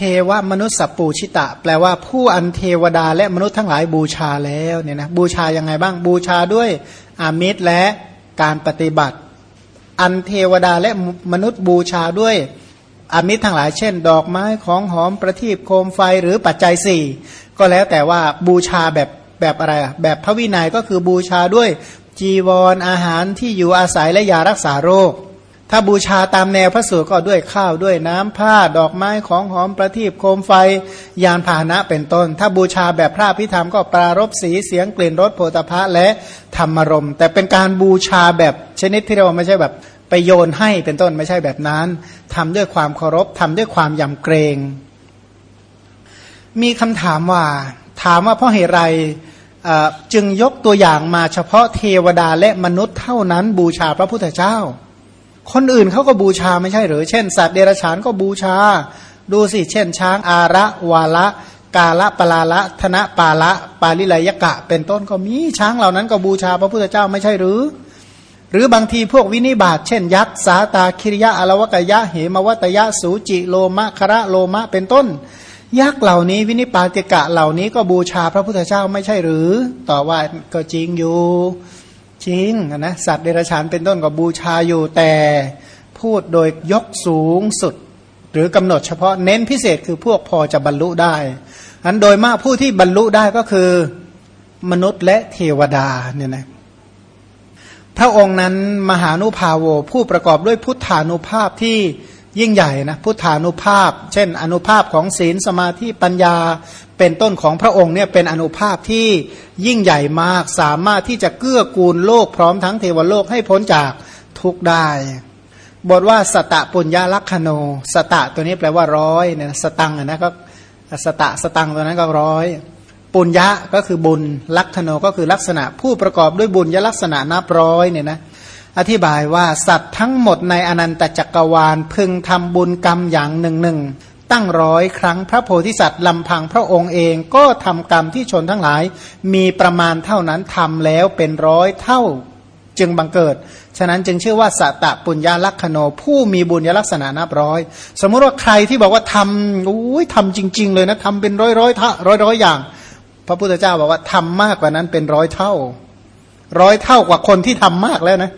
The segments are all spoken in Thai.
ทวมนุษย์สปูชิตะ แปลว่าผู้อันเทวดาและมนุษย์ทั้งหลายบูชาแล้วเนี่ยนะบูชายังไงบ้างบูชาด้วยอามิตรและการปฏิบัติ อันเทวดาและมนุษย์บูชาด้วยอามิตรทั้งหลาย เช่น ดอกไม้ของหอมประทีปโคมไฟหรือปัจจัยสี่ก็แล้วแต่ว่าบูชาแบบแบบอะไรอะแบบพระวินัยก็คือบูชาด้วยจีวรออาหารที่อยู่อาศัยและยารักษาโรค ถ้าบูชาตามแนวพระสูตรก็ด้วยข้าวด้วยน้ำผ้าดอกไม้ของหอมประทีปโคมไฟยานพาหนะเป็นต้น ถ้าบูชาแบบพระพิธรรมก็ปรารบสีเสียงกลิ่นรสโพธพะและธรรมรม แต่เป็นการบูชาแบบชนิดที่เราไม่ใช่แบบไปโยนให้เป็นต้นไม่ใช่แบบนั้นทำด้วยความเคารพทำด้วยความยำเกรง มีคำถามว่า ถามว่าเพราะเหตุไรจึงยกตัวอย่างมาเฉพาะเทวดาและมนุษย์เท่านั้นบูชาพระพุทธเจ้า คนอื่นเขาก็บูชาไม่ใช่หรือ เช่น สัตว์เดรัจฉานก็บูชา ดูสิ เช่น ช้างอาระวาละ กาละปลาละธนะปาละ ปาลิลายกะ เป็นต้นก็มีช้างเหล่านั้นก็บูชาพระพุทธเจ้าไม่ใช่หรือ หรือบางทีพวกวินิบาตเช่น ยักษ์สาตาคิริยะอลวกยะเหมวัตยะสูจิโลมะคระโลมะเป็นต้นยักษ์เหล่านี้วินิปาติกะเหล่านี้ก็บูชาพระพุทธเจ้าไม่ใช่หรือ ต่อว่าก็จริงอยู่ จริงนะสัตว์เดรัจฉานเป็นต้นก็บูชาอยู่แต่พูดโดยยกสูงสุด หรือกำหนดเฉพาะเน้นพิเศษคือพวกพอจะบรรลุได้อันโดยมากผู้ที่บรรลุได้ก็คือมนุษย์และเทวดาเนี่ยนะพระองค์นั้นมหานุภาโวผู้ประกอบด้วยพุทธานุภาพที่ ยิ่งใหญ่นะพุทธานุภาพ เช่น อนุภาพของศีลสมาธิปัญญาเป็นต้นของพระองค์เนี่ยเป็นอนุภาพที่ยิ่งใหญ่มากสามารถที่จะเกื้อกูลโลกพร้อมทั้งเทวโลกให้พ้นจากทุกได้ บทว่าสตะปุญญาลักขโน สตะตัวนี้แปลว่าร้อยเนี่ยสตังนะก็สตะสตังตัวนั้นก็ร้อยปุญญะก็คือบุญลักขโนก็คือลักษณะผู้ประกอบด้วยบุญยลักษณะนับร้อยเนี่ยนะ อธิบายว่าสัตว์ทั้งหมดในอนันตจักรวาลพึงทำบุญกรรมอย่างหนึ่งหนึ่งตั้งร้อยครั้งพระโพธิสัตว์ลำพังพระองค์เองก็ทำกรรมที่ชนทั้งหลาย มีประมาณเท่านั้นทำแล้วเป็นร้อยเท่าจึงบังเกิด ฉะนั้นจึงชื่อว่าสัตตปุญญาลักขโน ผู้มีบุญยลักษณะนับร้อย สมมุติว่าใครที่บอกว่าทำอุ้ยทำจริง ๆ เลยนะทำเป็นร้อยร้อยท่าร้อยร้อยอย่าง พระพุทธเจ้าบอกว่าทำมากกว่านั้นเป็นร้อยเท่า ร้อยเท่ากว่าคนที่ทำมากแล้วนะ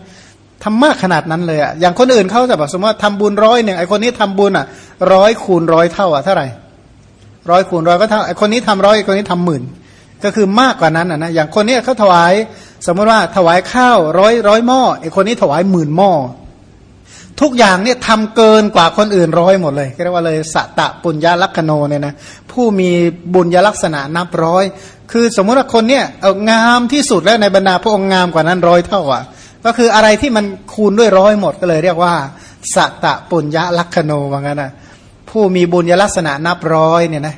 ทำมากขนาดนั้นเลยอะอย่างคนอื่นเขาจะบอกสมมติว่าทำบุญร้อยหนึ่งไอคนนี้ทำบุญอะร้อยคูณร้อยเท่าอะเท่าไหร่ร้อยคูณร้อยก็เท่าไอคนนี้ทำร้อยไอคนนี้ทำหมื่นก็คือมากกว่านั้นอะนะอย่างคนนี้เขาถวาย สมมติว่าถวายข้าวร้อยร้อยหม้อไอคนนี้ถวายหมื่นหม้อทุกอย่างเนี่ยทำเกินกว่าคนอื่นร้อยหมดเลยเรียกว่าเลยสตะปุญญาลักษโนเนี่ยนะผู้มีบุญยลักษณะนับร้อย คือสมมติว่าคนเนี่ยเอางามที่สุดแล้วในบรรดาพระองค์งามกว่านั้นร้อยเท่าอะ ก็คืออะไรที่มันคูณด้วยร้อยหมดก็เลยเรียกว่าสัตะปุญญลักขโนว่างั้นนะผู้มีบุญยลักษณะนับร้อยเนี่ยนะ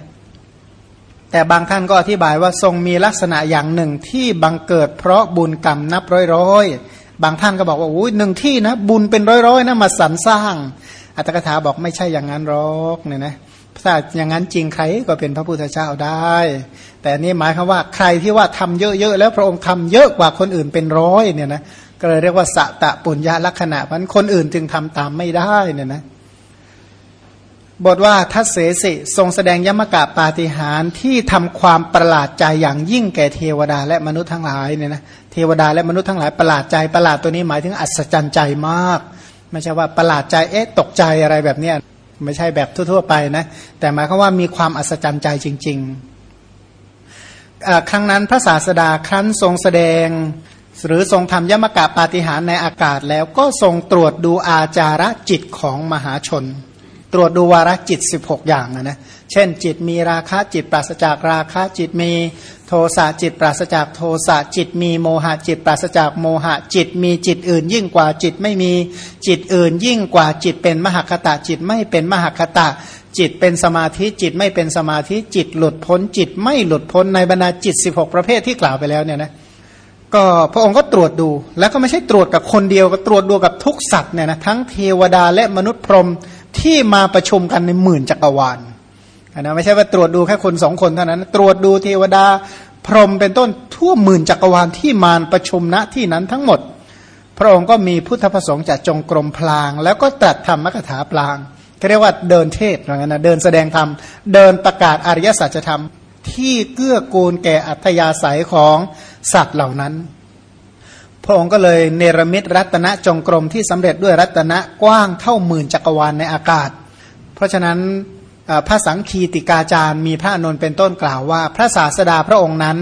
แต่บางท่านก็อธิบายว่าทรงมีลักษณะอย่างหนึ่งที่บังเกิด เพราะบุญกรรมนับร้อยร้อยบางท่านก็บอกว่าโอ้ยหนึ่งที่นะบุญเป็นร้อยร้อยนะมาสรรสร้าง อัตถกถาบอกไม่ใช่อย่างนั้นหรอกเนี่ยนะถ้าอย่างนั้นจริงใครก็เป็นพระพุทธเจ้าได้ แต่นี่หมายคือว่าใครที่ว่าทำเยอะๆแล้วพระองค์ทำเยอะกว่าคนอื่นเป็นร้อยเนี่ยนะ ก็เลยเรียกว่าสะตะปุญญาลักษณะพันคนอื่นจึงทำตามไม่ได้เนี่ยนะบทว่าทัศเสสิทรงแสดงยมกะปาฏิหารที่ทำความประหลาดใจอย่างยิ่งแก่เทวดาและมนุษย์ทั้งหลายเนี่ยนะเทวดาและมนุษย์ทั้งหลายประหลาดใจประหลาดตัวนี้หมายถึงอัศจรรย์ใจมากไม่ใช่ว่าประหลาดใจเอ๊ะตกใจอะไรแบบเนี้ยไม่ใช่แบบทั่วๆไปนะแต่หมายความว่ามีความอัศจรรย์ใจจริง ๆ ครั้งนั้นพระศาสดาครั้นทรงแสดง หรือทรงทำยมกะปาฏิหารในอากาศแล้วก็ทรงตรวจดูอาจาระจิตของมหาชน ตรวจดูวาระจิต 16 อย่างนะเช่น จิตมีราคะจิตปราศจากราคะจิตมีโทสะจิตปราศจากโทสะจิตมีโมหะจิตปราศจากโมหะจิตมีจิตอื่น ยิ่งกว่าจิตไม่มีจิตอื่น ยิ่งกว่าจิตเป็นมหคตะจิตไม่เป็นมหคตะจิตเป็นสมาธิจิตไม่เป็นสมาธิจิตหลุดพ้นจิตไม่หลุดพ้นในบรรดาจิต 16 ประเภทที่กล่าวไปแล้วเนี่ยนะ ก็พระองค์ก็ตรวจดู แล้วก็ไม่ใช่ตรวจกับคนเดียวก็ตรวจดูกับทุกสัตว์เนี่ยนะทั้งเทวดาและมนุษย์พรหมที่มาประชุมกันในหมื่นจักรวาลนะไม่ใช่ว่าตรวจดูแค่คนสองคนเท่านั้น ตรวจดูเทวดาพรหมเป็นต้นทั่วหมื่นจักรวาลที่มาประชุมณที่นั้นทั้งหมด พระองค์ก็มีพุทธประสงค์จะจงกรมพลาง แล้วก็ตรัสธรรมกถาพลางเรียกว่าเดินเทศว่างั้นนะเดินแสดงธรรมเดินประกาศอริยสัจธรรมที่เกื้อกูลแก่อัธยาศัยของ สัตว์เหล่านั้น พระองค์ก็เลยเนรมิตรัตนจงกรมที่สำเร็จด้วยรัตนะกว้างเท่าหมื่นจักรวาลในอากาศ เพราะฉะนั้นพระสังคีติกาจารย์มีพระอนนท์เป็นต้นกล่าวว่า พระศาสดาพระองค์นั้น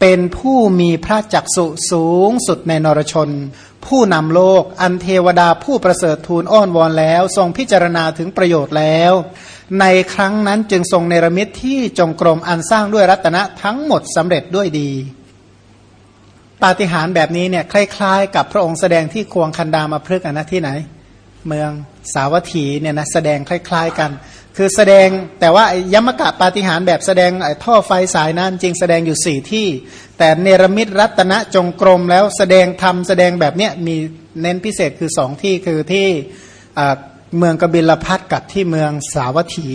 เป็นผู้มีพระจักสุสูงสุดในนรชน ผู้นำโลกอันเทวดาผู้ประเสริฐทูลอ้อนวอนแล้ว ทรงพิจารณาถึงประโยชน์แล้ว ในครั้งนั้นจึงทรงเนรมิตที่จงกรมอันสร้างด้วยรัตนะทั้งหมดสำเร็จด้วยดี ปาฏิหาริย์แบบนี้เนี่ยคล้าย ๆ กับพระองค์แสดงที่ควงคันดามาพฤกษ์นะที่ไหน เมืองสาวัตถีเนี่ยนะแสดงคล้าย ๆกัน คือแสดงแต่ว่ายมกะปาฏิหารแบบแสดงท่อไฟสายนั้นจริงแสดงอยู่สี่ที่ แต่เนรมิตรัตนะจงกรมแล้วแสดงทำแสดงแบบเนี้ยมีเน้นพิเศษคือสองที่คือที่เมืองกบิลพัทกับที่เมืองสาวัตถี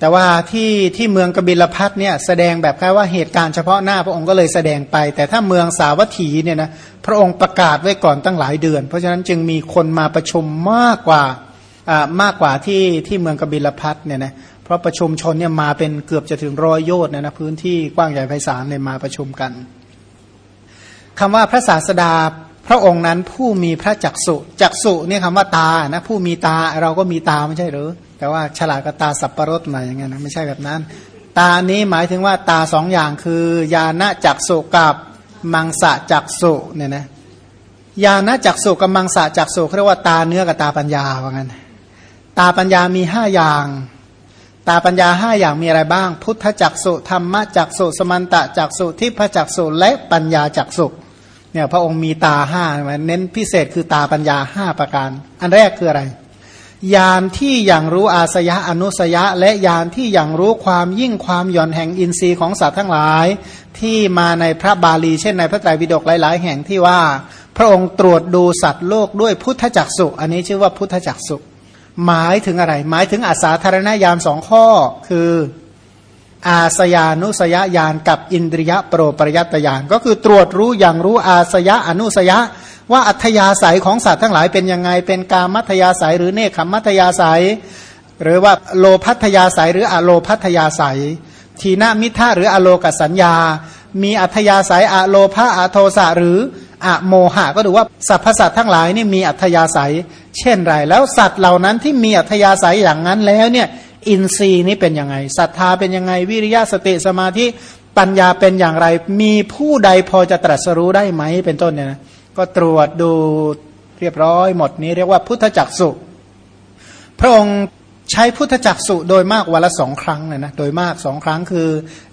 แต่ว่าที่ที่เมืองกบิลพัทเนี่ยแสดงแบบแค่ว่าเหตุการณ์เฉพาะหน้าพระองค์ก็เลยแสดงไป แต่ถ้าเมืองสาวัตถีเนี่ยนะพระองค์ประกาศไว้ก่อนตั้งหลายเดือน เพราะฉะนั้นจึงมีคนมาประชุมมากกว่าอ่ามากกว่าที่ที่เมืองกบิลพัทเนี่ยนะเพราะประชุมชนเนี่ยมาเป็นเกือบจะถึงร้อยโยชน์นะนะพื้นที่กว้างใหญ่ไพศาลเลยมาประชุมกันคำว่าพระศาสดา พระองค์นั้นผู้มีพระจักสุจักสุเนี่ยคำว่าตานะผู้มีตาเราก็มีตาไม่ใช่หรือแต่ว่าฉลาดกับตาสับปะรดมาอย่างเงี้ยนะไม่ใช่แบบนั้น ตานี้หมายถึงว่าตาสองอย่างคือ ญาณจักสุกับมังสะจักสุเนี่ยนะญาณจักสุกับมังสะจักสุเรียกว่าตาเนื้อกับตาปัญญาว่างั้นตาปัญญามีห้าอย่าง ตาปัญญาห้าอย่างมีอะไรบ้าง พุทธจักสุธรรมจักสุสมันตะจักสุทิพจักสุและปัญญาจักสุ เนี่ยพระองค์มีตาห้าเน้นพิเศษคือตาปัญญาห้าประการ อันแรกคืออะไรยานที่อย่างรู้อาสยะอนุสยะ และยานที่อย่างรู้ความยิ่งความหย่อนแห่งอินทรีย์ของสัตว์ทั้งหลาย ที่มาในพระบาลีเช่นในพระไตรปิฎกหลาย ๆ แห่งที่ว่า พระองค์ตรวจดูสัตว์โลกด้วยพุทธจักสุอันนี้ชื่อว่าพุทธจักสุหมายถึงอะไร หมายถึงอาสาธารณญาณสองข้อ คือ อาสยานุสยญาณกับอินทรียโปรปริยัตญาณก็คือตรวจรู้อย่างรู้อาสยะอนุสยะ ว่าอัธยาศัยของสัตว์ทั้งหลายเป็นยังไง เป็นกามัธยาศัยหรือเนคขมัธยาศัย หรือว่าโลพัทยาศัยหรืออโลพัทยาศัย ทีนามิทะหรืออโลกสัญญา มีอัธยาศัยอโลภะอโทสะหรืออะโมหะก็ดูว่าสรรพสัตว์ทั้งหลายนี่มีอัธยาศัย เช่นไรแล้วสัตว์เหล่านั้นที่มีอัธยาศัยอย่างนั้นแล้วเนี่ย อินทรีย์นี้เป็นยังไงศรัทธาเป็นยังไง วิริยะสติสมาธิปัญญาเป็นอย่างไร มีผู้ใดพอจะตรัสรู้ได้ไหมเป็นต้นเนี่ยนะก็ตรวจดูเรียบร้อยหมดนี้เรียกว่าพุทธจักสุพระองค์ใช้พุทธจักสุโดยมากวันละสองครั้งเลยนะโดยมากสองครั้งคือ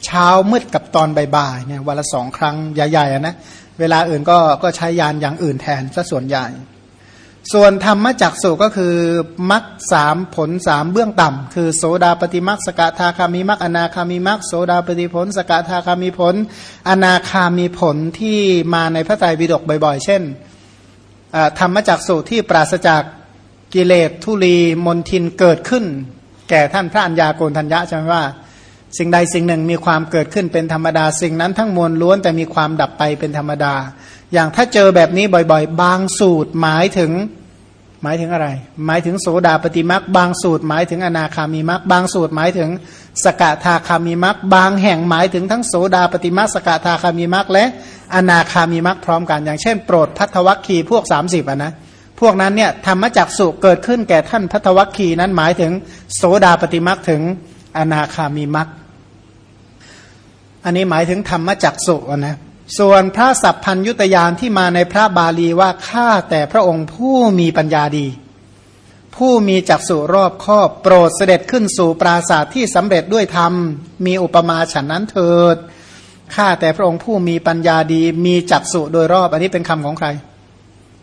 เช้ามืดกับตอนบ่ายๆเนี่ยวันละสองครั้งใหญ่ๆนะเวลาอื่นก็ก็ใช้ยานอย่างอื่นแทนซะส่วนใหญ่ ส่วนธรรมจักสุก็คือมักสามผลสามเบื้องต่ำคือโสดาปฏิมักสกทาคามีมักอนาคามีมักโสดาปฏิผล สกทาคามีผล อนาคามีผลที่มาในพระไตรปิฎกบ่อยๆ เช่นธรรมจักสุที่ปราศจากกิเลสทุลีมนทินเกิดขึ้น แก่ท่านพระัญญาโกณทัญญะใช่ไหมว่า สิ่งใดสิ่งหนึ่งมีความเกิดขึ้นเป็นธรรมดา สิ่งนั้นทั้งมวลล้วนแต่มีความดับไปเป็นธรรมดา อย่างถ้าเจอแบบนี้บ่อยๆ บางสูตรหมายถึง หมายถึงอะไร หมายถึงโสดาปฏิมักบางสูตร หมายถึงอนาคามีมักบางสูตร หมายถึงสกทาคามีมักบางแห่งหมายถึงทั้งโสดาปฏิมักสกทาคามีมักและอนาคามีมักพร้อมกัน อย่างเช่น โปรดพัทวัคคีพวก 30อะนะพวกนั้นเนี่ยธรรมจักสุเกิดขึ้นแก่ท่านพัทวัคคีนั้นหมายถึงโสดาปฏิมักถึงอนาคามีมักอันนี้หมายถึงธรรมจักสุนะ ส่วนพระสัพพัญยุตยานที่มาในพระบาลีว่าข้าแต่พระองค์ผู้มีปัญญาดี ผู้มีจักสุรอบครอบโปรดเสด็จขึ้นสู่ปราศาสตร์ที่สำเร็จด้วยธรรม มีอุปมาฉันนั้นเถิดข้าแต่พระองค์ผู้มีปัญญาดี มีจักสุโดยรอบ อันนี้เป็นคำของใคร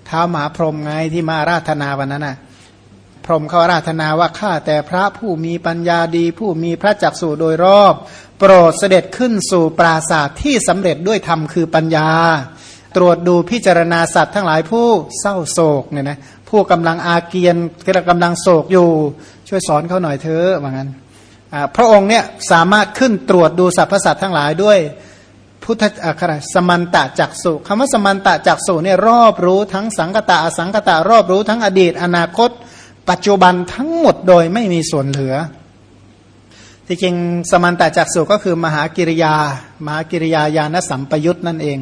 เท้าหมาพรหมไงที่มาราธนาวันนั้นน่ะ พรหมเขาราธนาว่าข้าแต่พระผู้มีปัญญาดี ผู้มีพระจักสุโดยรอบ โปรดเสด็จขึ้นสู่ปราศาสตร์ที่สำเร็จด้วยธรรมคือปัญญา ตรวจดูพิจารณาสัตว์ทั้งหลายผู้เศร้าโศกเนี่ยนะผู้กำลังอาเกียนกำลังโศกอยู่ ช่วยสอนเขาหน่อยเถอะว่างั้นพระองค์เนี่ยสามารถขึ้นตรวจดูสรรพสัตว์ทั้งหลายด้วยพุทธอะครสมันตะจักสุคำว่าสมันตะจักสุเนี่ยรอบรู้ทั้งสังกตะอสังกตะรอบรู้ทั้งอดีต อนาคต ปัจจุบันทั้งหมดโดยไม่มีส่วนเหลือ ที่จริงสมันตจักสุก็คือมหากิริยา มหากิริยาญาณสัมปยุตนั่นเอง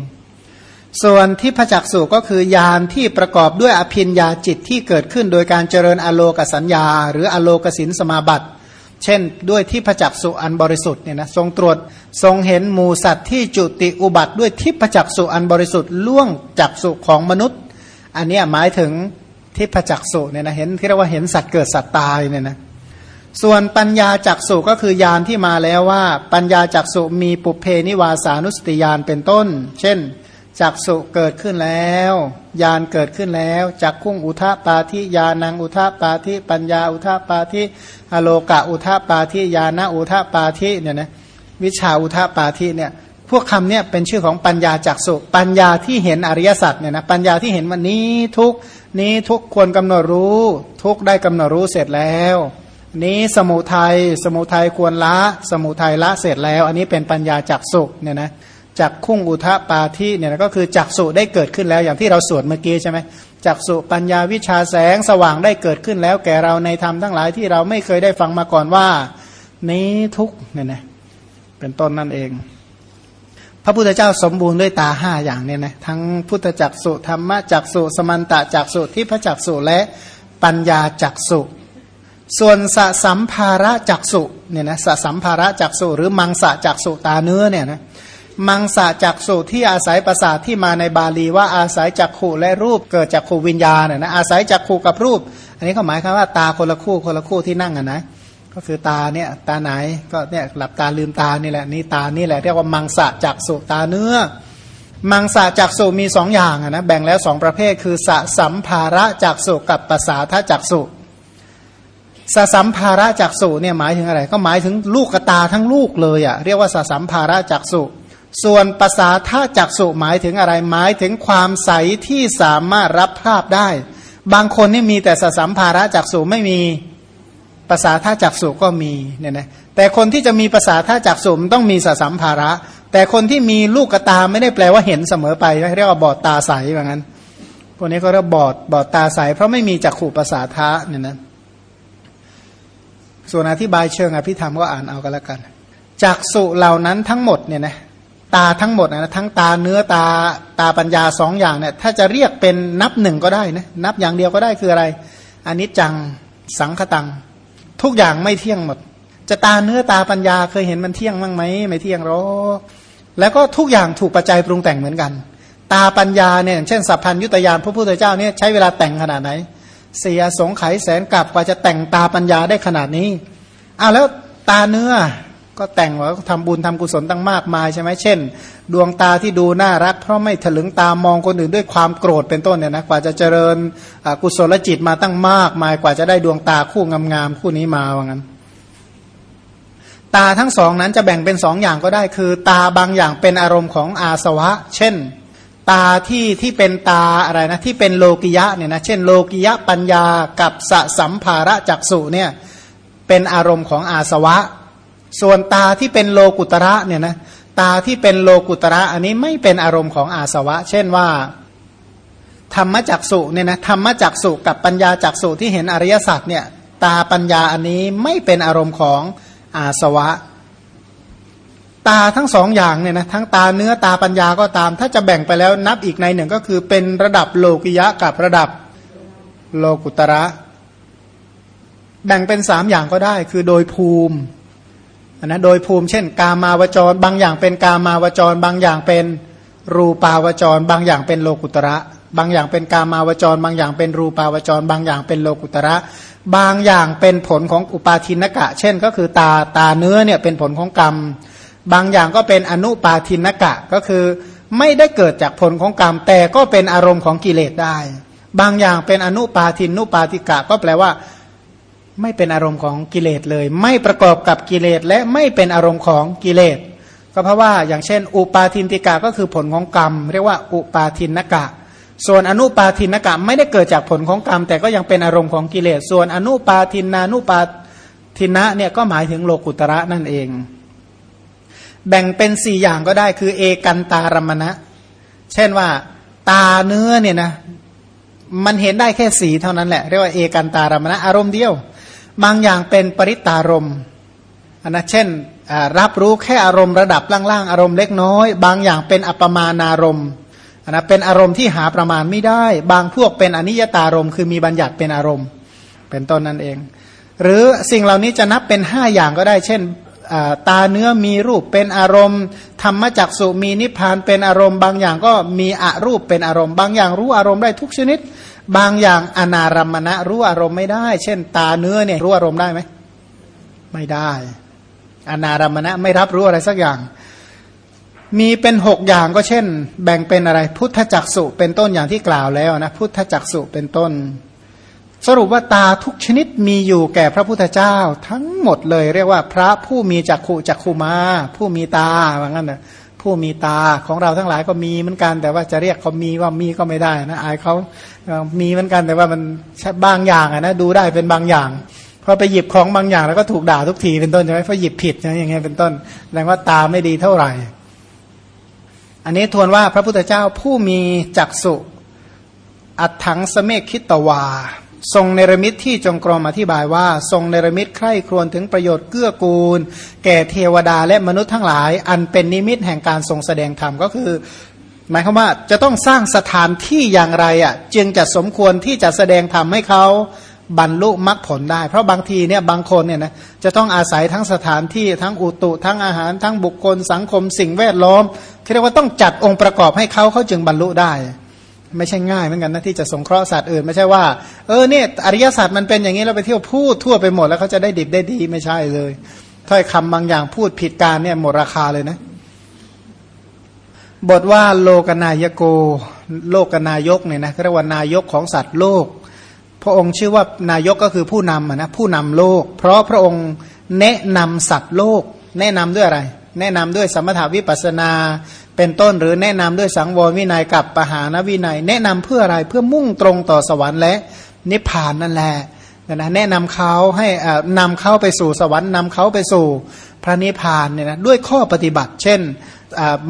ส่วนที่พจักสุก็คือญาณที่ประกอบด้วยอภินญาจิตที่เกิดขึ้นโดยการเจริญอโลกสัญญา หรืออโลกสินสมาบัติ เช่น ด้วยที่พจักสุอันบริสุทธิ์เนี่ยนะทรงตรวจทรงเห็นหมูสัตว์ที่จุติอุบัติด้วยที่พจักสุอันบริสุทธิ์ล่วงจักสุของมนุษย์ อันนี้หมายถึง ทิพจักสุเนี่ยนะเห็นที่เรียกว่าเห็นสัตว์เกิดสัตว์ตายเนี่ยนะส่วนปัญญาจักสุก็คือยานที่มาแล้วว่า ปัญญาจักสุมีปุเพนิวาสานุสติยานเป็นต้น เช่นจักสุเกิดขึ้นแล้วยานเกิดขึ้นแล้วจักคุ้งอุทาปาทิยานังอุทาปาทิปัญญาอุทาปาทิอโลกะอุทาปาทิยานะอุทาปาทิเนี่ยนะวิชาอุทาปาทิเนี่ย พวกคำเนี่ยเป็นชื่อของปัญญาจักสุปัญญาที่เห็นอริยสัจเนี่ยนะปัญญาที่เห็นวันนี้ทุกนี้ทุกควรกำหนดรู้ ทุกได้กำหนดรู้เสร็จแล้ว นี้สมุทัยสมุทัยควรละ สมุทัยละเสร็จแล้ว อันนี้เป็นปัญญาจักสุเนี่ยนะจักคุ้งอุทะปาทิเนี่ยก็คือจักสุได้เกิดขึ้นแล้วอย่างที่เราสวดเมื่อกี้ใช่ไหมจักสุปัญญาวิชาแสงสว่างได้เกิดขึ้นแล้ว แก่เราในธรรมทั้งหลายที่เราไม่เคยได้ฟังมาก่อนว่า นี้ทุกเนี่ยนะเป็นต้นนั่นเอง พระพุทธเจ้าสมบูรณ์ด้วยตาห้าอย่างเนี่ยนะทั้งพุทธจักสุธรรมจักสุสมันตะจักสุทิพจักสุและปัญญาจักสุส่วนสสัมภาระจักสุเนี่ยนะสสัมภาระจักสุหรือมังสะจักสุตาเนื้อเนี่ยนะมังสะจักสุที่อาศัยประสาทที่มาในบาลีว่าอาศัยจักขู่และรูปเกิดจากขูวิญญาณน่ยนะอาศัยจักขู่กับรูป อันนี้ก็หมายความว่าตาคนละคู่คนละคู่ที่นั่งอะนะ ก็คือตาเนี่ยตาไหนก็เนี่ยหลับตาลืมตานี่แหละนี่ตานี่แหละเรียกว่ามังสะจักสุตาเนื้อ มังสะจักสุมีสองอย่างนะแบ่งแล้วสองประเภท คือสะสัมภาระจักสุกับภาษาทจักสุสสัมภาระจักสุเนี่ยหมายถึงอะไร ก็หมายถึงลูกกตาทั้งลูกเลยอะ่ะเรียกว่าสสัมภาระจักสุส่วนภาษาทจักสุหมายถึงอะไรหมายถึงความใสที่สามารถรับภาพได้ บางคนนี่มีแต่สสัมภาระจักสุไม่มี ภาษาท่าจักสุก็มีเนี่ยนะแต่คนที่จะมีภาษาท่าจักสุมต้องมีสสัมภาระ แต่คนที่มีลูกกตาไม่ได้แปลว่าเห็นเสมอไปเรียกว่าบอดตาใสแบบนั้นพวกนี้ก็เรียกบอดบอดตาใสเพราะไม่มีจักขู่ภาษาท่าเนี่ยนะส่วนอธิบายเชิงอภิธรรมก็อ่านเอากันแล้วกันจักสุเหล่านั้นทั้งหมดเนี่ยนะตาทั้งหมดนะทั้งตาเนื้อตาตาปัญญาสองอย่างเนี่ยถ้าจะเรียกเป็นนับหนึ่งก็ได้นะนับอย่างเดียวก็ได้คืออะไรอันนี้จังสังคตัง ทุกอย่างไม่เที่ยงหมด จะตาเนื้อตาปัญญาเคยเห็นมันเที่ยงบ้างไหมไม่เที่ยงหรอกแล้วก็ทุกอย่างถูกปัจจัยปรุงแต่งเหมือนกัน ตาปัญญาเนี่ยเช่นสัพพัญยุตยานพระพุทธเจ้าเนี่ยใช้เวลาแต่งขนาดไหน เสียสงไขแสนกลับกว่าจะแต่งตาปัญญาได้ขนาดนี้อ้าวแล้วตาเนื้อ ก็แต่งว่าทำบุญทำกุศลตั้งมากมายใช่ไหมเช่น ดวงตาที่ดูน่ารัก เพราะไม่ถลึงตามองคนอื่นด้วยความโกรธเป็นต้นเนี่ยนะกว่าจะเจริญกุศลจิตมาตั้งมากมายกว่าจะได้ดวงตาคู่งามๆคู่นี้มาว่างั้น ตาทั้งสองนั้นจะแบ่งเป็นสองอย่างก็ได้คือ ตาบางอย่างเป็นอารมณ์ของอาสวะ เช่น ตาที่ที่เป็นตาอะไรนะที่เป็นโลกิยะเนี่ยนะเช่น โลกิยะปัญญากับสสัมภาระจักสุเนี่ยเป็นอารมณ์ของอาสวะ ส่วนตาที่เป็นโลกุตระเนี่ยนะตาที่เป็นโลกุตระอันนี้ไม่เป็นอารมณ์ของอาสวะ เช่นว่า ธรรมจักสุเนี่ยนะธรรมจักสุกับปัญญาจักสุที่เห็นอริยสัจเนี่ยตาปัญญาอันนี้ไม่เป็นอารมณ์ของอาสวะ ตาทั้งสองอย่างเนี่ยนะทั้งตาเนื้อตาปัญญาก็ตาม ถ้าจะแบ่งไปแล้วนับอีกในหนึ่งก็คือเป็นระดับโลกิยะกับระดับโลกุตระ แบ่งเป็นสามอย่างก็ได้ คือโดยภูมิ นะโดยภูมิเช่น กามาวจร บางอย่างเป็นกามาวจร บางอย่างเป็นรูปาวจร บางอย่างเป็นโลกุตระ บางอย่างเป็นกามาวจร บางอย่างเป็นรูปาวจร บางอย่างเป็นโลกุตระ บางอย่างเป็นผลของอุปาทินกะ เช่นก็คือตาตาเนื้อเนี่ยเป็นผลของกรรม บางอย่างก็เป็นอนุปาทินกะก็คือไม่ได้เกิดจากผลของกรรม แต่ก็เป็นอารมณ์ของกิเลสได้ บางอย่างเป็นอนุปาทินนุปาติกะก็แปลว่า ไม่เป็นอารมณ์ของกิเลสเลย ไม่ประกอบกับกิเลสและไม่เป็นอารมณ์ของกิเลส ก็เพราะว่าอย่างเช่น อุปาทินติกาก็คือผลของกรรม เรียกว่าอุปาทินนกะ ส่วนอนุปาทินนกะไม่ได้เกิดจากผลของกรรม แต่ก็ยังเป็นอารมณ์ของกิเลส ส่วนอนุปาทินนานุปาทินะเนี่ยก็หมายถึงโลกุตระนั่นเอง แบ่งเป็นสี่อย่างก็ได้คือ เอกันตารมณะ เช่นว่าตาเนื้อเนี่ยนะมันเห็นได้แค่สีเท่านั้นแหละเรียกว่าเอกันตารมณะอารมณ์เดียว บางอย่างเป็นปริตารมอันนะเช่นรับรู้แค่อารมณ์ระดับล่างๆ อารมณ์เล็กน้อย บางอย่างเป็นอัปมานารมณ์นะเป็นอารมณ์ที่หาประมาณไม่ได้ บางพวกเป็นอนิยตารมณ์คือมีบัญญัติเป็นอารมณ์ เป็นต้นนั่นเอง หรือสิ่งเหล่านี้จะนับเป็นห้าอย่างก็ได้ เช่นตาเนื้อมีรูปเป็นอารมณ์ ธรรมจักสุมีนิพพานเป็นอารมณ์ บางอย่างก็มีอรูปเป็นอารมณ์ บางอย่างรู้อารมณ์ได้ทุกชนิด บางอย่างอนารมณะรู้อารมณ์ไม่ได้ เช่น ตาเนื้อเนี่ยรู้อารมณ์ได้ไหมไม่ได้อนารมณะไม่รับรู้อะไรสักอย่าง มีเป็นหกอย่างก็เช่น แบ่งเป็นอะไร พุทธจักสุเป็นต้นอย่างที่กล่าวแล้วนะพุทธจักสุเป็นต้น สรุปว่าตาทุกชนิดมีอยู่แก่พระพุทธเจ้า ทั้งหมดเลย เรียกว่า พระผู้มีจักขุจักขุมา ผู้มีตาว่างั้นนะ ผู้มีตาของเราทั้งหลายก็มีเหมือนกัน แต่ว่าจะเรียกเขามีว่ามีก็ไม่ได้นะอายเขามีเหมือนกันแต่ว่ามันบางอย่างนะดูได้เป็นบางอย่างพอไปหยิบของบางอย่างแล้วก็ถูกด่าทุกทีเป็นต้นใช่ไหมเพราะหยิบผิดอย่างเงี้ยเป็นต้นแสดงว่าตาไม่ดีเท่าไหร่ อันนี้ทวนว่าพระพุทธเจ้าผู้มีจักสุอัตถังสเมฆคิตวา ทรงเนรมิตที่จงกรมอธิบายว่า ทรงเนรมิตใคร่ครวญถึงประโยชน์เกื้อกูล แก่เทวดาและมนุษย์ทั้งหลาย อันเป็นนิมิตแห่งการทรงแสดงธรรมก็คือ หมายความว่าจะต้องสร้างสถานที่อย่างไรอะจึงจะสมควรที่จะแสดงธรรมให้เขาบรรลุมรรคผลได้ เพราะบางทีเนี่ยบางคนเนี่ยนะจะต้องอาศัยทั้งสถานที่ทั้งอุตุ ทั้งอาหาร ทั้งบุคคลสังคมสิ่งแวดล้อมที่เรียกว่าต้องจัดองค์ประกอบให้เขาเขาจึงบรรลุได้ ไม่ใช่ง่ายเหมือนกันนะที่จะสงเคราะห์สัตว์อื่น ไม่ใช่ว่าเออเนี่ยอริยสัจมันเป็นอย่างนี้เราไปเที่ยวพูดทั่วไปหมดแล้วเขาจะได้ดิบได้ดีไม่ใช่เลยถ้อยคำบางอย่างพูดผิดการเนี่ยหมดราคาเลยนะ บทว่าโลกนายโก โลกนายกเนี่ยนะเรียกว่านายกของสัตว์โลก พระองค์ชื่อว่านายกก็คือผู้นำนะผู้นำโลก เพราะพระองค์แนะนำสัตว์โลก แนะนำด้วยอะไร แนะนำด้วยสมถาวิปัสนา เป็นต้นหรือแนะนำด้วยสังวรวินัยกับปหานวินัย แนะนำเพื่ออะไรเพื่อมุ่งตรงต่อสวรรค์และนิพพานนั่นแหละนะแนะนำเขาให้นำเขาไปสู่สวรรค์นำเขาไปสู่พระนิพพานเนี่ยนะด้วยข้อปฏิบัติ เช่น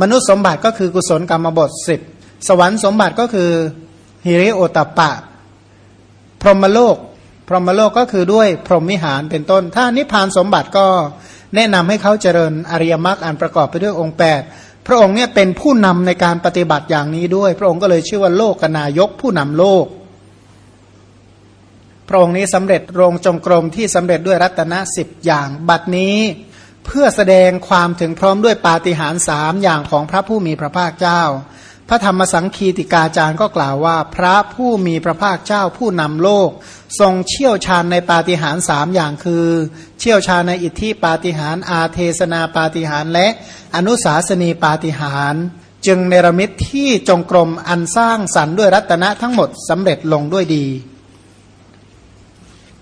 มนุษย์สมบัติก็คือกุศลกรรมบทสิบสวรรค์สมบัติก็คือฮิริโอตปะ พรหมโลก พรหมโลกก็คือด้วยพรหมวิหารเป็นต้น ถ้านิพพานสมบัติก็แนะนำให้เขาเจริญอริยมรรคอันประกอบไปด้วยองค์8 พระองค์เนี่ยเป็นผู้นำในการปฏิบัติอย่างนี้ด้วย พระองค์ก็เลยชื่อว่าโลกกนายกผู้นำโลก พระองค์นี้สำเร็จโรงจงกรมที่สำเร็จด้วยรัตนะสิบอย่าง บัดนี้เพื่อแสดงความถึงพร้อมด้วยปาฏิหาริย์สามอย่างของพระผู้มีพระภาคเจ้า พระธรรมสังคีติกาจารย์ก็กล่าวว่า พระผู้มีพระภาคเจ้าผู้นำโลก ทรงเชี่ยวชาญในปาฏิหาริย์สามอย่างคือ เชี่ยวชาญในอิทธิปาฏิหาริย์อาเทศนาปาฏิหาริย์และอนุสาสนีปาฏิหาริย์จึงเนรมิตที่จงกรมอันสร้างสรรค์ด้วยรัตนะทั้งหมดสำเร็จลงด้วยดี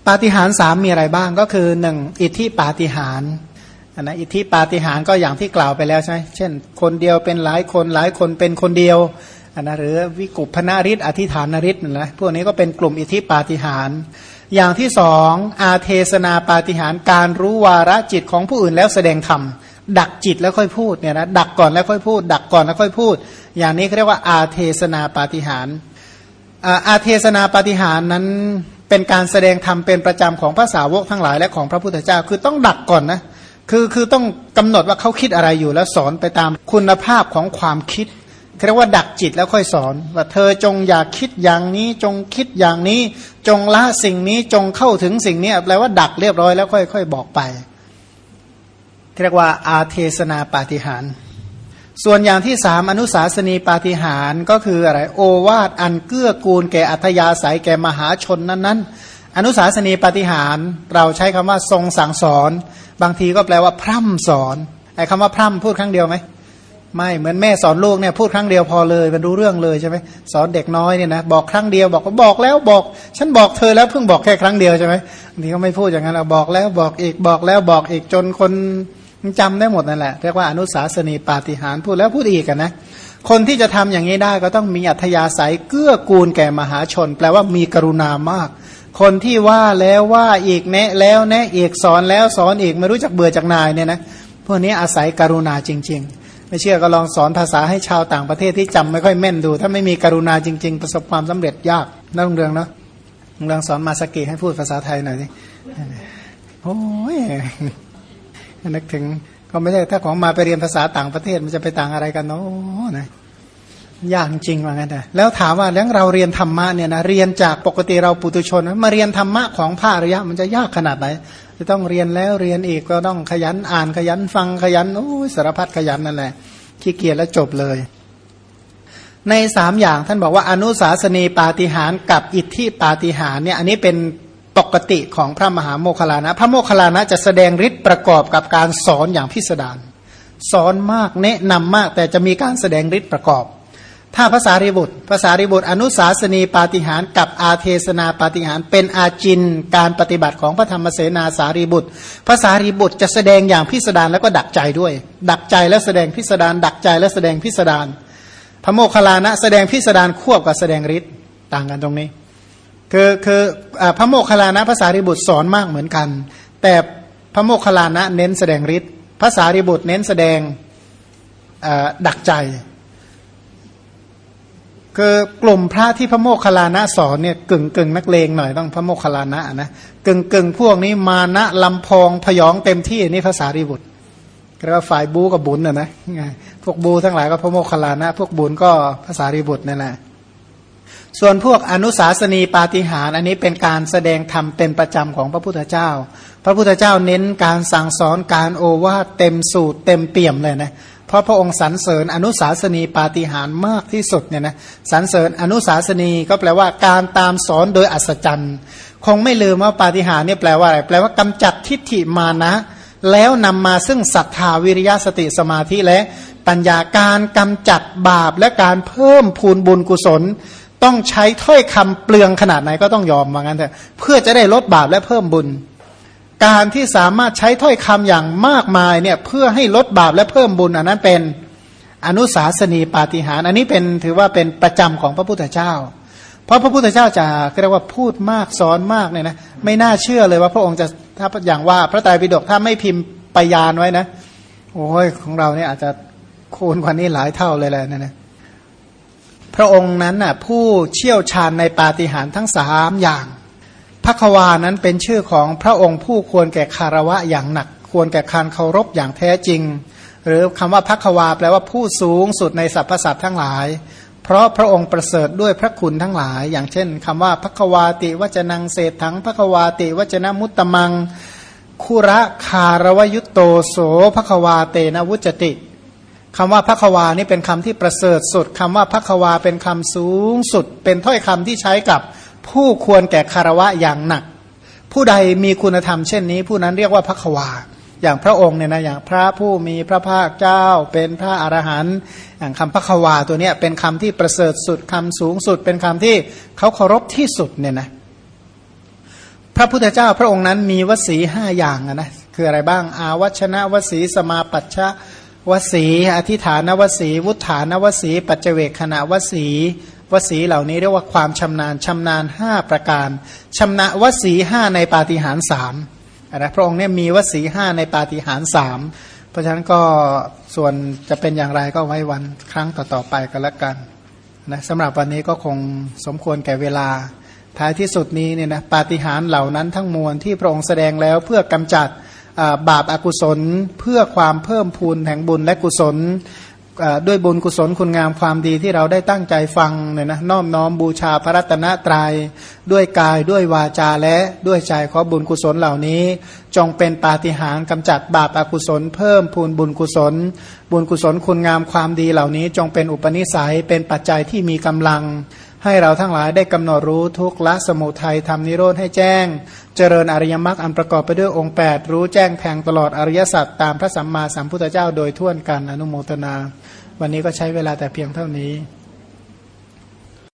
ปาฏิหาริย์สามมีอะไรบ้างก็คือหนึ่งอิทธิปาฏิหาริย์ นนะอิทธิปาฏิหาริย์ก็อย่างที่กล่าวไปแล้วใช่ไหมเช่น คนเดียวเป็นหลายคนหลายคนเป็นคนเดียวอันนะหรือวิกุพนาริศอธิฐานริศนะพวกนี้ก็เป็นกลุ่มอิทธิปาฏิหาริย์อย่างที่สองอาเทศนาปาฏิหาริย์การรู้วาระจิตของผู้อื่นแล้วแสดงธรรมดักจิตแล้วค่อยพูดเนี่ยนะดักก่อนแล้วค่อยพูด ดักก่อนแล้วค่อยพูด อย่างนี้เขาเรียกว่าอาเทศนาปาฏิหาริย์อาเทศนาปาฏิหาริย์นั้นเป็นการแสดงธรรมเป็นประจำของพระสาวกทั้งหลายและของพระพุทธเจ้าคือต้องดักก่อนนะ คือคือต้องกำหนดว่าเขาคิดอะไรอยู่แล้วสอนไปตามคุณภาพของความคิดเรียกว่าดักจิตแล้วค่อยสอน ว่าเธอจงอย่าคิดอย่างนี้ จงคิดอย่างนี้ จงละสิ่งนี้จงเข้าถึงสิ่งนี้แปลว่าดักเรียบร้อยแล้วค่อยๆบอกไปเรียกว่าอาเทศนาปาฏิหาร ส่วนอย่างที่สามอนุสาสนีปาฏิหารก็คืออะไรโอวาทอันเกื้อกูลแก่อัธยาศัยแก่มหาชนนั้นๆ อนุสาสนีปฏิหารเราใช้คำว่าทรงสั่งสอน บางทีก็แปลว่าพร่ำสอนไอ้คำว่าพร่ำพูดครั้งเดียวไหมไม่เหมือนแม่สอนลูกเนี่ยพูดครั้งเดียวพอเลยมันรู้เรื่องเลยใช่ไหมสอนเด็กน้อยเนี่ยนะบอกครั้งเดียวบอกก็บอกแล้วบอก ฉันบอกเธอแล้วเพิ่งบอกแค่ครั้งเดียวใช่ไหมนี่ก็ไม่พูดอย่างนั้นเราบอกแล้วบอกอีกบอกแล้วบอกอีกจนคนจำได้หมดนั่นแหละเรียกว่าอนุสาสนีปาฏิหารพูดแล้วพูดอีกนนะคนที่จะทำอย่างนี้ได้ก็ต้องมีอัธยาศัยเกื้อกูลแก่มหาชน แปลว่ามีกรุณามาก คนที่ว่าแล้วว่าอีกแนะแล้วแนะอีกสอนแล้วสอนอีกไม่รู้จักเบื่อจากนายเนี่ยนะพวกนี้อาศัยกรุณาจริง ๆ ไม่เชื่อก็ลองสอนภาษาให้ชาวต่างประเทศที่จำไม่ค่อยแม่นดู ถ้าไม่มีกรุณาจริง ๆ ประสบความสำเร็จยากน้าเรืองเนาะเรืองสอนมาสกิให้พูดภาษาไทยหน่อยสิโอ้ยนึกถึงก็ไม่ใช่ถ้าของมาไปเรียนภาษาต่างประเทศมันจะไปต่างอะไรกันเนาะนะ ยากจริงว่างั้นแต่แล้วถามว่าแล้วเราเรียนธรรมะเนี่ยนะเรียนจากปกติเราปุตุชนมาเรียนธรรมะของพระอริยะมันจะยากขนาดไหนจะต้องเรียนแล้วเรียนอีกก็ต้องขยันอ่านขยันฟังขยันโอ้ยสารพัดขยันนั่นแหละขี้เกียจแล้วจบเลย ในสามอย่างท่านบอกว่าอนุสาสนีปาฏิหารกับอิทธิปาฏิหารเนี่ยอันนี้เป็นปกติของพระมหาโมคลานะ พระโมคลานะจะแสดงฤทธิ์ประกอบกับการสอนอย่างพิสดารสอนมากแนะนำมากแต่จะมีการแสดงฤทธิ์ประกอบ ถ้าภาษาริบุตรภาษาริบุตรอนุสาสนีปาฏิหารกับอาเทศนาปาฏิหารเป็นอาจินการปฏิบัติของพระธรรมเสนาสารีบุตรภาษารีบุตรจะแสดงอย่างพิสดารแล้วก็ดักใจด้วย ดักใจแล้วแสดงพิสดารดักใจแล้วแสดงพิสดารพระโมคคัลลานะแสดงพิสดารควบกับแสดงฤทธิ์ต่างกันตรงนี้ คือคือพระโมคคัลลานะภาษาริบุตรสอนมากเหมือนกัน แต่พระโมคคัลลานะเน้นแสดงฤทธิ์ภาษาริบุตรเน้นแสดงดักใจ คือกลุ่มพระที่พระโมคคัลลานะสอนเนี่ยกึ่งกึ่งนักเลงหน่อยต้องพระโมคคัลลานะนะกึ่งกึ่งพวกนี้มานะลำพองพยองเต็มที่นี่ภาษาริบุตรเรียกว่าฝ่ายบูกับบุญนะนะพวกบูทั้งหลายก็พระโมคคัลลานะ พวกบุญก็ภาษาริบุตรนั่นแหละส่วนพวกอนุสาสนีปาฏิหารอันนี้เป็นการแสดงธรรมเป็นประจำของพระพุทธเจ้า พระพุทธเจ้าเน้นการสั่งสอนการโอวาทเต็มสูตรเต็มเปี่ยมเลยนะ เพราะพระองค์สรรเสริญอนุสาสนีปาฏิหารมากที่สุดเนี่ยนะสรรเสริญอนุสาสนีก็แปลว่าการตามสอนโดยอัศจรรย์ คงไม่ลืมว่าปาฏิหารเนี่ยแปลว่าอะไรแปลว่ากำจัดทิฏฐิมานะ แล้วนำมาซึ่งศรัทธาวิริยะสติสมาธิและปัญญาการกำจัดบาปและการเพิ่มพูนบุญกุศล ต้องใช้ถ้อยคำเปลืองขนาดไหนก็ต้องยอมว่างั้นเถอะเพื่อจะได้ลดบาปและเพิ่มบุญ การที่สามารถใช้ถ้อยคำอย่างมากมายเนี่ยเพื่อให้ลดบาปและเพิ่มบุญอันนั้นเป็นอนุสาสนีปาฏิหารอันนี้เป็นถือว่าเป็นประจำของพระพุทธเจ้า เพราะพระพุทธเจ้าจะเรียกว่าพูดมากสอนมากเนี่ยนะไม่น่าเชื่อเลยว่าพระองค์จะถ้าอย่างว่าพระไตรปิฎกถ้าไม่พิมพ์ปยานไว้นะโอ้ยของเราเนี่ยอาจจะคูณกว่านี้หลายเท่าเลยแหละนะนะพระองค์นั้นน่ะผู้เชี่ยวชาญในปาฏิหาริย์ทั้งสามอย่าง พระควานั้นเป็นชื่อของพระองค์ผู้ควรแก่คารวะอย่างหนัก ควรแก่การเคารพอย่างแท้จริง หรือคำว่าพระควาแปลว่าผู้สูงสุดในสรรพสัตว์ทั้งหลาย เพราะพระองค์ประเสริฐด้วยพระคุณทั้งหลาย อย่างเช่นคำว่าพระควาติวจนังเศษถังพระควาติวจนะมุตตมังคุระคารวยุตโตโสพระควาเตนะวุจติคำว่าพระควานี่เป็นคำที่ประเสริฐสุดคำว่าพระควาเป็นคำสูงสุด เป็นถ้อยคำที่ใช้กับ ผู้ควรแก่คารวะอย่างหนัก ผู้ใดมีคุณธรรมเช่นนี้ ผู้นั้นเรียกว่าพระควาอย่างพระองค์เนี่ยนะอย่างพระผู้มีพระภาคเจ้า เป็นพระอรหันต์อย่างคำพระควาตัวเนี้ยเป็นคำที่ประเสริฐสุดคำสูงสุด เป็นคำที่เขาเคารพที่สุดเนี่ยนะพระพุทธเจ้าพระองค์นั้นมีวสีห้าอย่างนะคืออะไรบ้าง อาวัชนะวสีสมาปัชชะวสี อธิฐานวสี วุฒานวสี ปัจเจเวคขณะวสี วสีเหล่านี้เรียกว่าความชำนาญชำนาญห้าประการชำนาวสีห้าในปาฏิหารสามนะพระองค์เนี่ยมีวสีห้าในปาฏิหารสามเพราะฉะนั้นก็ส่วนจะเป็นอย่างไรก็ไว้วันครั้งต่อๆไปก็แล้วกันนะสำหรับวันนี้ก็คงสมควรแก่เวลา ท้ายที่สุดนี้เนี่ยนะปาฏิหารเหล่านั้นทั้งมวลที่พระองค์แสดงแล้วเพื่อกำจัดบาปอากุศลเพื่อความเพิ่มพูนแห่งบุญและกุศล ด้วยบุญกุศลคุณงามความดีที่เราได้ตั้งใจฟังเนี่ยนะน้อมน้อมบูชาพระรัตนตรยัยด้วยกายด้วยวาจาและด้วยใจขอบุญกุศลเหล่านี้ จงเป็นปาฏิหาริย์กำจัดบาปอากุศล เพิ่มพูนบุญกุศล บุญกุศลคุณงามความดีเหล่านี้ จงเป็นอุปนิสัยเป็นปัจจัยที่มีกำลัง ให้เราทั้งหลายได้กำหนดรู้ทุกละสมุทัยทำนิโรธให้แจ้ง เจริญอริยมรรคอันประกอบไปด้วยองค์ 8 รู้แจ้งแทงตลอดอริยสัจตามพระสัมมาสัมพุทธเจ้าโดยทั่วนกันอนุโมทนา วันนี้ก็ใช้เวลาแต่เพียงเท่านี้